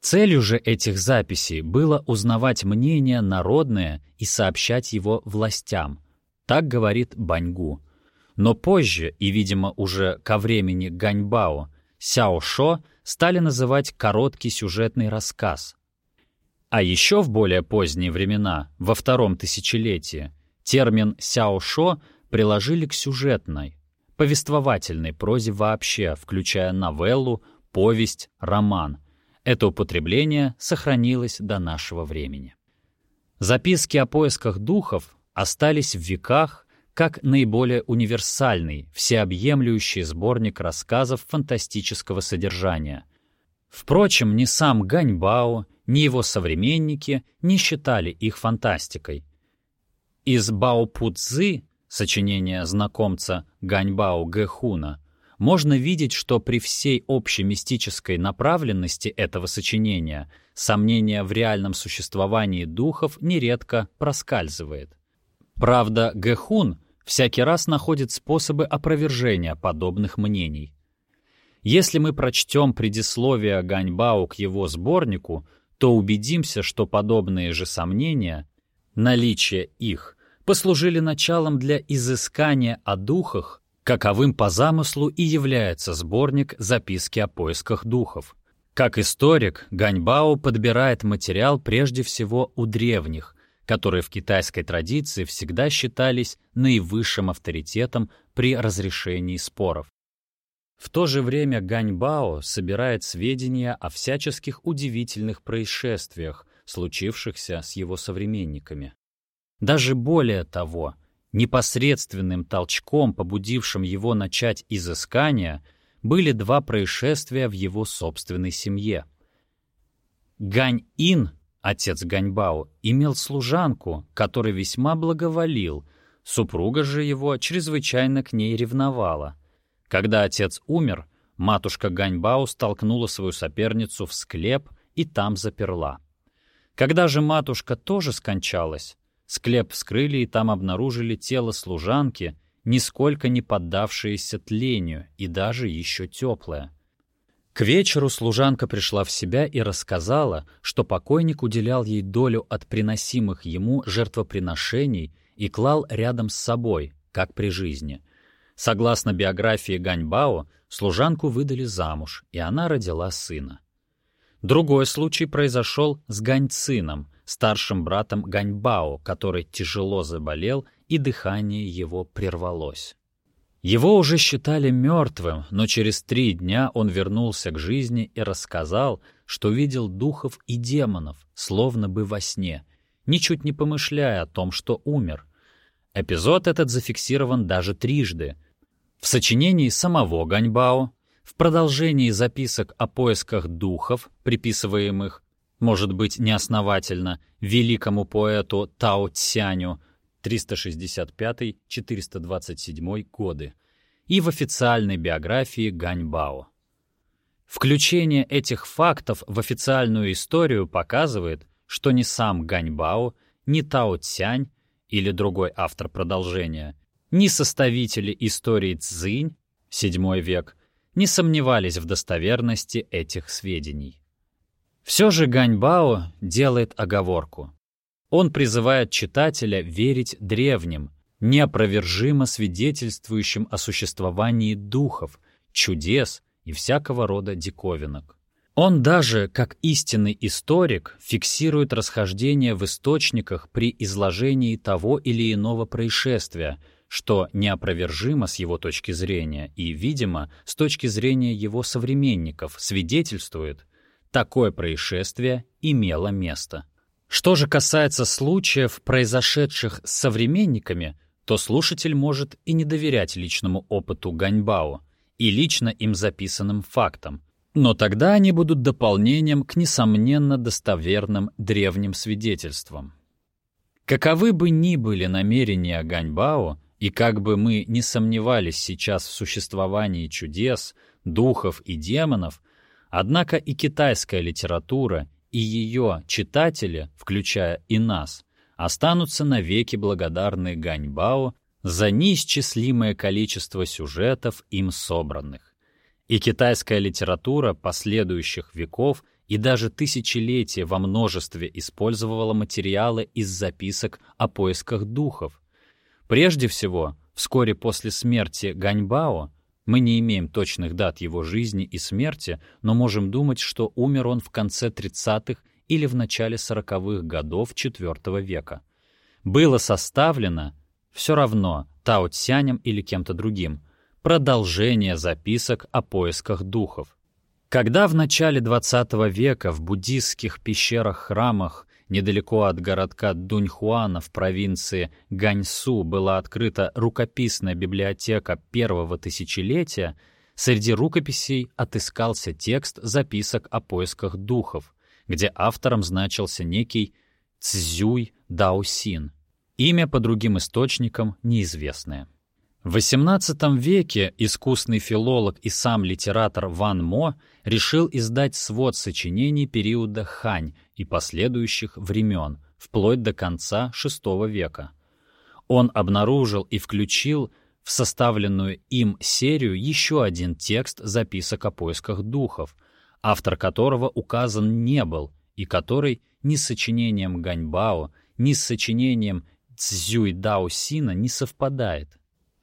Speaker 1: Целью же этих записей было узнавать мнение народное и сообщать его властям. Так говорит Баньгу. Но позже, и, видимо, уже ко времени Ганьбао, Сяошо стали называть короткий сюжетный рассказ. А еще в более поздние времена, во втором тысячелетии, термин «сяошо» приложили к сюжетной, повествовательной прозе вообще, включая новеллу, повесть, роман — это употребление сохранилось до нашего времени. Записки о поисках духов остались в веках как наиболее универсальный, всеобъемлющий сборник рассказов фантастического содержания. Впрочем, ни сам Ганьбао, ни его современники не считали их фантастикой. Из Бао Пуцзы, сочинения знакомца Ганьбао Гэхуна, можно видеть, что при всей общей мистической направленности этого сочинения сомнение в реальном существовании духов нередко проскальзывает. Правда, Гэхун всякий раз находит способы опровержения подобных мнений. Если мы прочтем предисловие Ганьбао к его сборнику, то убедимся, что подобные же сомнения, наличие их, послужили началом для изыскания о духах каковым по замыслу и является сборник «Записки о поисках духов». Как историк, Ганьбао подбирает материал прежде всего у древних, которые в китайской традиции всегда считались наивысшим авторитетом при разрешении споров. В то же время Ганьбао собирает сведения о всяческих удивительных происшествиях, случившихся с его современниками. Даже более того, Непосредственным толчком, побудившим его начать изыскание, были два происшествия в его собственной семье. Гань-Ин, отец Ганьбао, имел служанку, которой весьма благоволил, супруга же его чрезвычайно к ней ревновала. Когда отец умер, матушка Ганьбао столкнула свою соперницу в склеп и там заперла. Когда же матушка тоже скончалась, Склеп вскрыли и там обнаружили тело служанки, нисколько не поддавшееся тлению и даже еще теплое. К вечеру служанка пришла в себя и рассказала, что покойник уделял ей долю от приносимых ему жертвоприношений и клал рядом с собой, как при жизни. Согласно биографии Ганьбао, служанку выдали замуж, и она родила сына. Другой случай произошел с Ганьцином, старшим братом Ганьбао, который тяжело заболел, и дыхание его прервалось. Его уже считали мертвым, но через три дня он вернулся к жизни и рассказал, что видел духов и демонов, словно бы во сне, ничуть не помышляя о том, что умер. Эпизод этот зафиксирован даже трижды. В сочинении самого Ганьбао, в продолжении записок о поисках духов, приписываемых может быть неосновательно, великому поэту Тао Цяню 365-427 годы и в официальной биографии Ганьбао. Включение этих фактов в официальную историю показывает, что ни сам Ганьбао, ни Тао Цянь или другой автор продолжения, ни составители истории Цзинь, VII век, не сомневались в достоверности этих сведений. Все же Ганьбао делает оговорку. Он призывает читателя верить древним, неопровержимо свидетельствующим о существовании духов, чудес и всякого рода диковинок. Он даже, как истинный историк, фиксирует расхождение в источниках при изложении того или иного происшествия, что неопровержимо с его точки зрения и, видимо, с точки зрения его современников, свидетельствует, такое происшествие имело место. Что же касается случаев, произошедших с современниками, то слушатель может и не доверять личному опыту Ганьбао и лично им записанным фактам, но тогда они будут дополнением к несомненно достоверным древним свидетельствам. Каковы бы ни были намерения Ганьбао, и как бы мы не сомневались сейчас в существовании чудес, духов и демонов, однако и китайская литература, и ее читатели, включая и нас, останутся навеки благодарны Ганьбао за неисчислимое количество сюжетов им собранных. И китайская литература последующих веков и даже тысячелетия во множестве использовала материалы из записок о поисках духов. Прежде всего, вскоре после смерти Ганьбао, мы не имеем точных дат его жизни и смерти, но можем думать, что умер он в конце 30-х или в начале сороковых годов IV века. Было составлено, все равно, Тао Цянем или кем-то другим, продолжение записок о поисках духов. Когда в начале XX века в буддистских пещерах-храмах недалеко от городка Дуньхуана в провинции Ганьсу была открыта рукописная библиотека первого тысячелетия, среди рукописей отыскался текст записок о поисках духов, где автором значился некий Цзюй Даосин. Имя по другим источникам неизвестное. В XVIII веке искусный филолог и сам литератор Ван Мо решил издать свод сочинений периода Хань и последующих времен, вплоть до конца VI века. Он обнаружил и включил в составленную им серию еще один текст записок о поисках духов — автор которого указан не был и который ни с сочинением Ганьбао, ни с сочинением Цзюй Дао Сина не совпадает.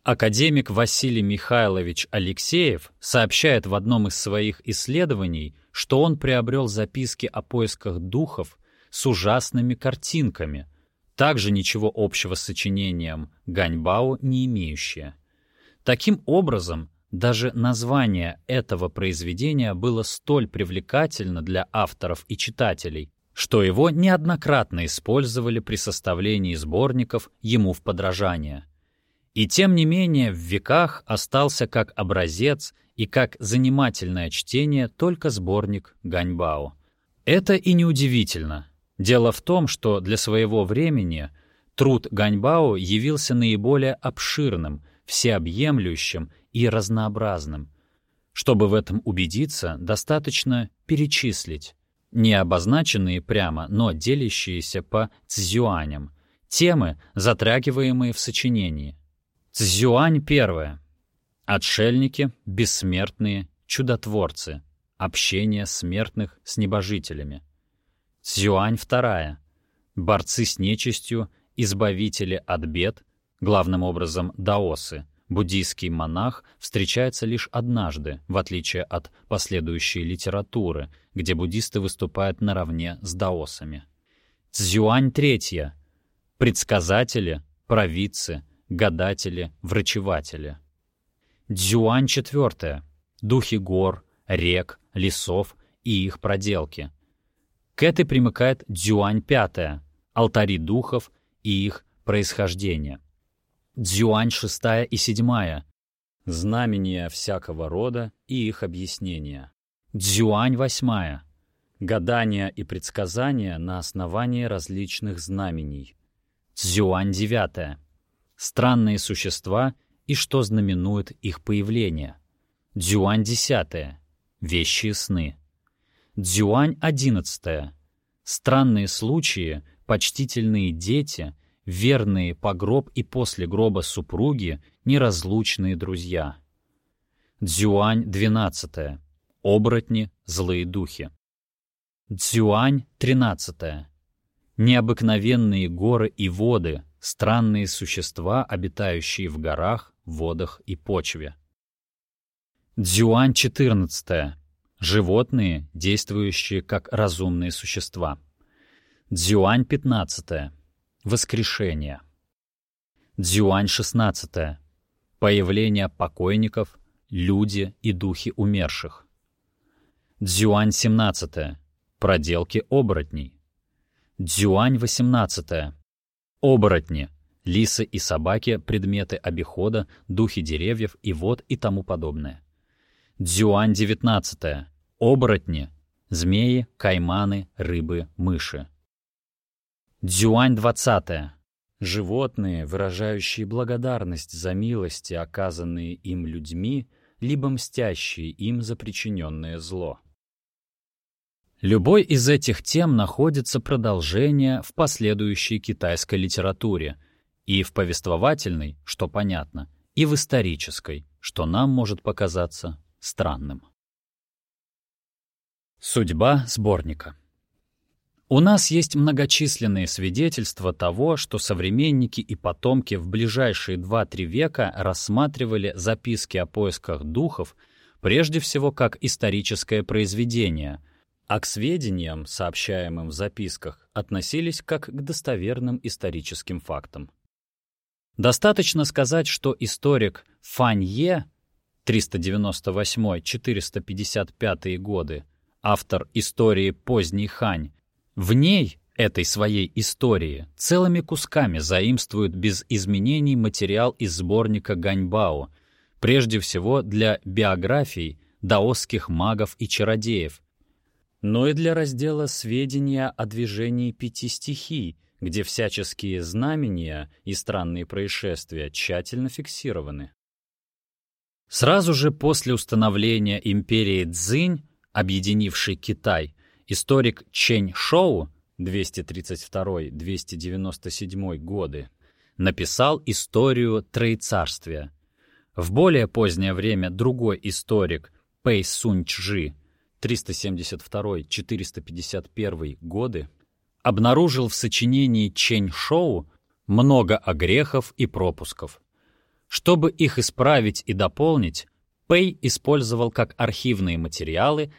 Speaker 1: Академик Василий Михайлович Алексеев сообщает в одном из своих исследований, что он приобрел записки о поисках духов с ужасными картинками, также ничего общего с сочинением Ганьбао не имеющие. Таким образом, даже название этого произведения было столь привлекательно для авторов и читателей, что его неоднократно использовали при составлении сборников ему в подражание. И тем не менее в веках остался как образец и как занимательное чтение только сборник Ганьбао. Это и неудивительно. Дело в том, что для своего времени труд Ганьбао явился наиболее обширным, всеобъемлющим и разнообразным. Чтобы в этом убедиться, достаточно перечислить не обозначенные прямо, но делящиеся по цзюаням, темы, затрагиваемые в сочинении. Цзюань первое. Отшельники, бессмертные, чудотворцы, общение смертных с небожителями. Цзюань вторая. Борцы с нечистью, избавители от бед, главным образом даосы, Буддийский монах встречается лишь однажды, в отличие от последующей литературы, где буддисты выступают наравне с даосами. Цзюань третья. Предсказатели, провидцы, гадатели, врачеватели. Дзюань четвертая. Духи гор, рек, лесов и их проделки. К этой примыкает Дзюань пятая. Алтари духов и их происхождение. Дзюань шестая и седьмая. Знамения всякого рода и их объяснения. Дзюань восьмая. Гадания и предсказания на основании различных знамений. Дзюань девятая. Странные существа и что знаменует их появление. Дзюань десятая. Вещие сны. Дзюань одиннадцатая. странные случаи, почтительные дети, верные по гроб и после гроба супруги, неразлучные друзья. Дзюань 12. Оборотни, злые духи. Дзюань 13. Необыкновенные горы и воды, странные существа, обитающие в горах, водах и почве. Дзюань 14. Животные, действующие как разумные существа. Дзюань 15. Воскрешение. Дзюань 16. Появление покойников, люди и духи умерших. Дзюань 17. Проделки оборотней. Дзюань 18. Оборотни. Лисы и собаки, предметы обихода, духи деревьев и вод и тому подобное. Дзюань 19. Оборотни. Змеи, кайманы, рыбы, мыши. Дзюань 20. Животные, выражающие благодарность за милости, оказанные им людьми, либо мстящие им за причиненное зло. Любой из этих тем находится продолжение в последующей китайской литературе, и в повествовательной, что понятно, и в исторической, что нам может показаться странным. Судьба сборника У нас есть многочисленные свидетельства того, что современники и потомки в ближайшие 2-3 века рассматривали записки о поисках духов прежде всего как историческое произведение, а к сведениям, сообщаемым в записках, относились как к достоверным историческим фактам. Достаточно сказать, что историк Фанье 398-455 годы, автор истории «Поздний Хань», в ней, этой своей истории, целыми кусками заимствует без изменений материал из сборника Ганьбао, прежде всего для биографий даосских магов и чародеев, но и для раздела «Сведения о движении пяти стихий», где всяческие знамения и странные происшествия тщательно фиксированы. Сразу же после установления империи Цзинь, объединившей Китай, историк Чэнь Шоу 232-297 годы написал историю Троецарствия. В более позднее время другой историк Пэй Сунь Чжи 372-451 годы обнаружил в сочинении Чэнь Шоу много огрехов и пропусков. Чтобы их исправить и дополнить, Пэй использовал как архивные материалы,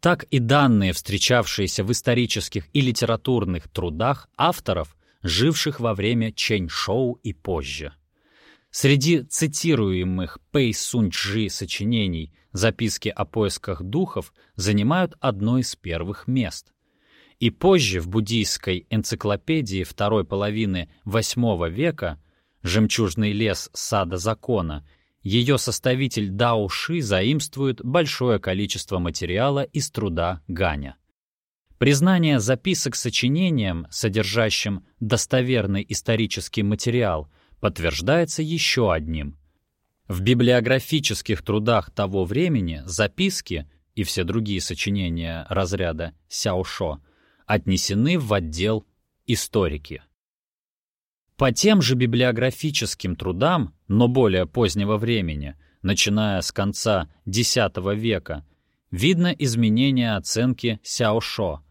Speaker 1: так и данные, встречавшиеся в исторических и литературных трудах авторов, живших во время Чэнь-шоу и позже. Среди цитируемых Пэй Сунь-Чжи сочинений записки о поисках духов занимают одно из первых мест. И позже в буддийской энциклопедии второй половины VIII века «Жемчужный лес сада закона», ее составитель Дао Ши заимствует большое количество материала из труда Ганя. Признание записок сочинением, содержащим достоверный исторический материал, подтверждается еще одним. В библиографических трудах того времени записки и все другие сочинения разряда Сяошо отнесены в отдел «Историки». По тем же библиографическим трудам, но более позднего времени, начиная с конца X века, видно изменение оценки Сяошо.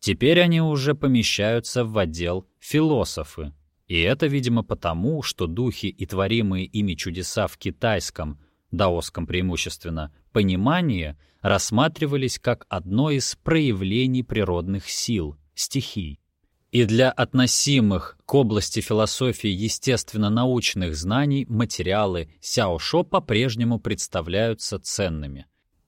Speaker 1: Теперь они уже помещаются в отдел «Философы». И это, видимо, потому, что духи и творимые ими чудеса в китайском, даосском преимущественно, понимании рассматривались как одно из проявлений природных сил, стихий и для относимых к области философии естественно-научных знаний материалы Сяошо по-прежнему представляются ценными.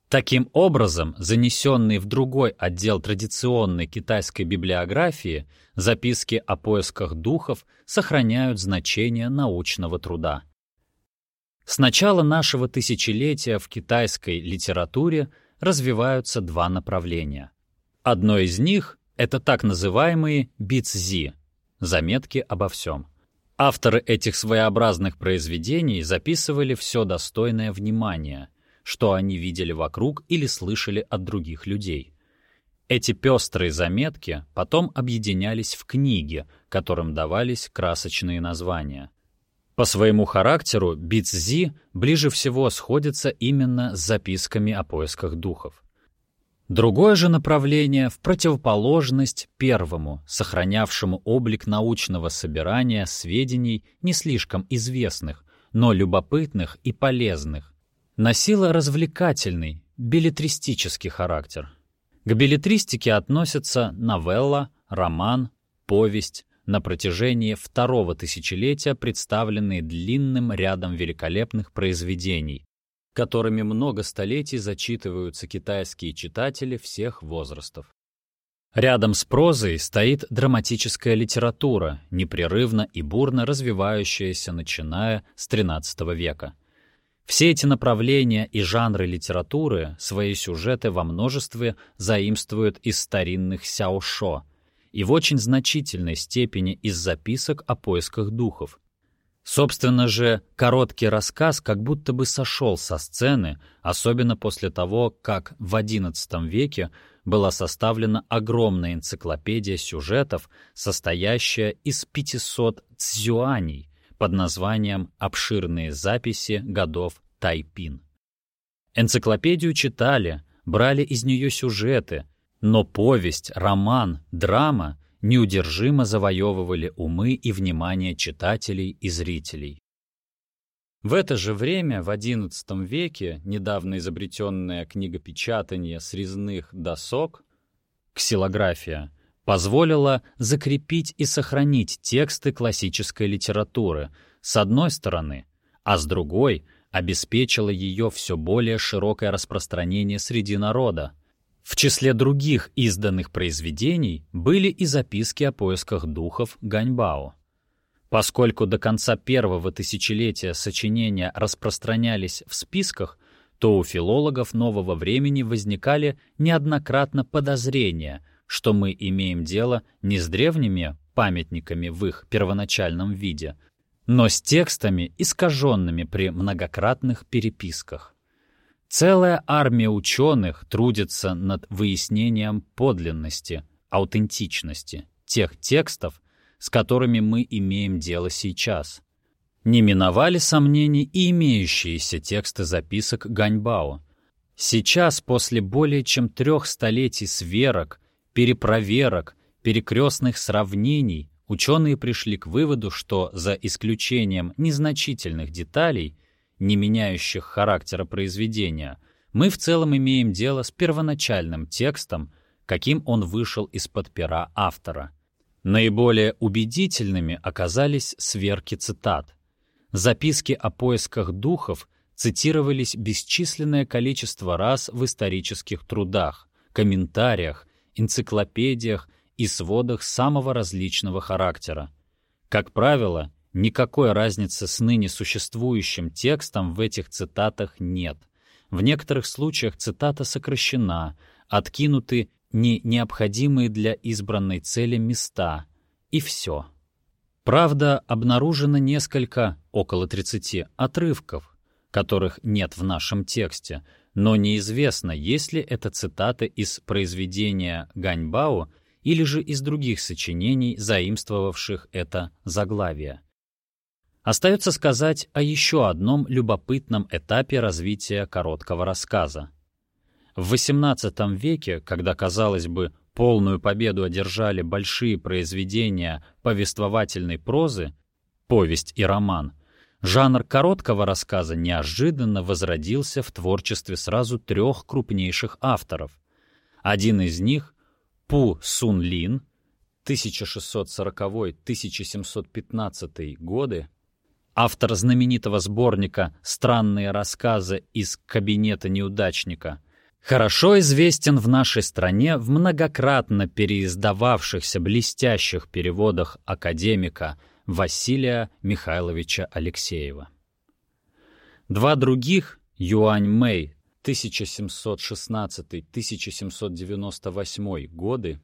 Speaker 1: Таким образом, занесенные в другой отдел традиционной китайской библиографии, записки о поисках духов сохраняют значение научного труда. С начала нашего тысячелетия в китайской литературе развиваются два направления. Одно из них это так называемые битзи — заметки обо всем. Авторы этих своеобразных произведений записывали все достойное внимания, что они видели вокруг или слышали от других людей. Эти пестрые заметки потом объединялись в книги, которым давались красочные названия. По своему характеру Битзи ближе всего сходится именно с записками о поисках духов. Другое же направление в противоположность первому, сохранявшему облик научного собирания сведений не слишком известных, но любопытных и полезных, носило развлекательный, билетристический характер. К билетристике относятся новелла, роман, повесть, на протяжении второго тысячелетия представленные длинным рядом великолепных произведений, которыми много столетий зачитываются китайские читатели всех возрастов. Рядом с прозой стоит драматическая литература, непрерывно и бурно развивающаяся, начиная с XIII века. Все эти направления и жанры литературы свои сюжеты во множестве заимствуют из старинных сяошо и в очень значительной степени из записок о поисках духов, Собственно же, короткий рассказ как будто бы сошел со сцены, особенно после того, как в XI веке была составлена огромная энциклопедия сюжетов, состоящая из 500 цзюаней под названием «Обширные записи годов Тайпин». Энциклопедию читали, брали из нее сюжеты, но повесть, роман, драма — неудержимо завоевывали умы и внимание читателей и зрителей. В это же время, в XI веке, недавно изобретенное книгопечатание срезных досок, ксилография, позволила закрепить и сохранить тексты классической литературы, с одной стороны, а с другой — обеспечила ее все более широкое распространение среди народа, в числе других изданных произведений были и записки о поисках духов Ганьбао. Поскольку до конца первого тысячелетия сочинения распространялись в списках, то у филологов нового времени возникали неоднократно подозрения, что мы имеем дело не с древними памятниками в их первоначальном виде, но с текстами, искаженными при многократных переписках. Целая армия ученых трудится над выяснением подлинности, аутентичности тех текстов, с которыми мы имеем дело сейчас. Не миновали сомнений и имеющиеся тексты записок Ганьбао. Сейчас, после более чем трех столетий сверок, перепроверок, перекрестных сравнений, ученые пришли к выводу, что за исключением незначительных деталей – не меняющих характера произведения, мы в целом имеем дело с первоначальным текстом, каким он вышел из-под пера автора. Наиболее убедительными оказались сверки цитат. Записки о поисках духов цитировались бесчисленное количество раз в исторических трудах, комментариях, энциклопедиях и сводах самого различного характера. Как правило, Никакой разницы с ныне существующим текстом в этих цитатах нет. В некоторых случаях цитата сокращена, откинуты не необходимые для избранной цели места, и все. Правда, обнаружено несколько, около 30, отрывков, которых нет в нашем тексте, но неизвестно, есть ли это цитаты из произведения Ганьбао или же из других сочинений, заимствовавших это заглавие. Остается сказать о еще одном любопытном этапе развития короткого рассказа. В XVIII веке, когда, казалось бы, полную победу одержали большие произведения повествовательной прозы, повесть и роман, жанр короткого рассказа неожиданно возродился в творчестве сразу трех крупнейших авторов. Один из них — Пу Сун Лин, 1640-1715 годы, автор знаменитого сборника «Странные рассказы из кабинета неудачника», хорошо известен в нашей стране в многократно переиздававшихся блестящих переводах академика Василия Михайловича Алексеева. Два других Юань Мэй 1716-1798 годы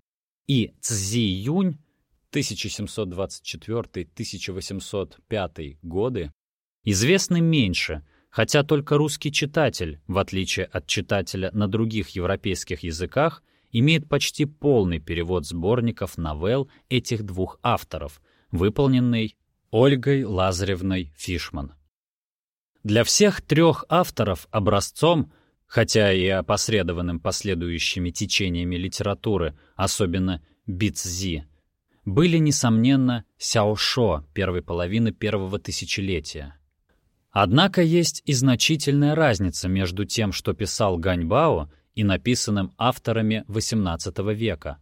Speaker 1: и Цзи Юнь 1724-1805 годы известны меньше, хотя только русский читатель, в отличие от читателя на других европейских языках, имеет почти полный перевод сборников новелл этих двух авторов, выполненный Ольгой Лазаревной Фишман. Для всех трех авторов образцом, хотя и опосредованным последующими течениями литературы, особенно Бицзи, были, несомненно, Сяошо первой половины первого тысячелетия. Однако есть и значительная разница между тем, что писал Ганьбао, и написанным авторами XVIII века.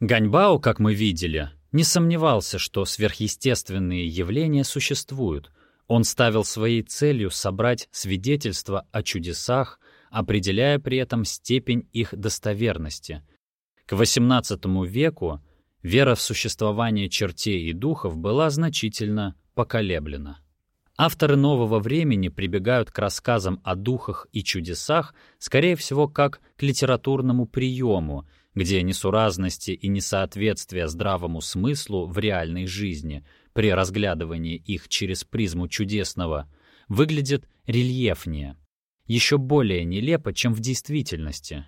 Speaker 1: Ганьбао, как мы видели, не сомневался, что сверхъестественные явления существуют. Он ставил своей целью собрать свидетельства о чудесах, определяя при этом степень их достоверности. К XVIII веку вера в существование чертей и духов была значительно поколеблена. Авторы нового времени прибегают к рассказам о духах и чудесах, скорее всего, как к литературному приему, где несуразности и несоответствия здравому смыслу в реальной жизни при разглядывании их через призму чудесного выглядят рельефнее, еще более нелепо, чем в действительности.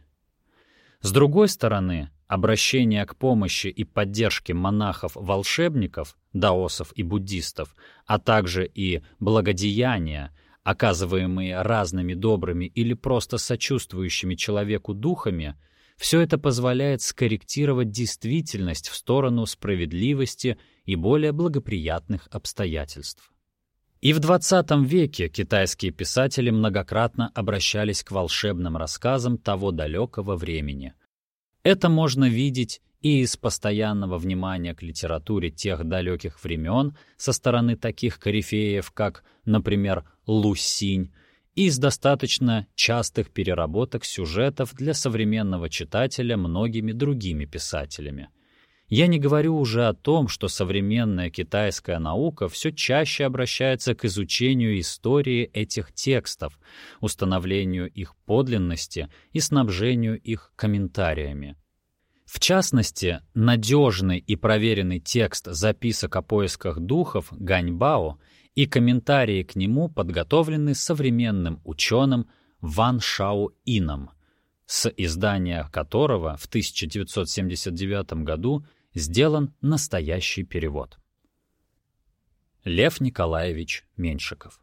Speaker 1: С другой стороны, обращение к помощи и поддержке монахов-волшебников, даосов и буддистов, а также и благодеяния, оказываемые разными добрыми или просто сочувствующими человеку духами, все это позволяет скорректировать действительность в сторону справедливости и более благоприятных обстоятельств. И в XX веке китайские писатели многократно обращались к волшебным рассказам того далекого времени — это можно видеть и из постоянного внимания к литературе тех далеких времен со стороны таких корифеев, как, например, Лусинь, из достаточно частых переработок сюжетов для современного читателя многими другими писателями. Я не говорю уже о том, что современная китайская наука все чаще обращается к изучению истории этих текстов, установлению их подлинности и снабжению их комментариями. В частности, надежный и проверенный текст записок о поисках духов Ганьбао и комментарии к нему подготовлены современным ученым Ван Шао Ином, с издания которого в 1979 году сделан настоящий перевод. Лев Николаевич Меньшиков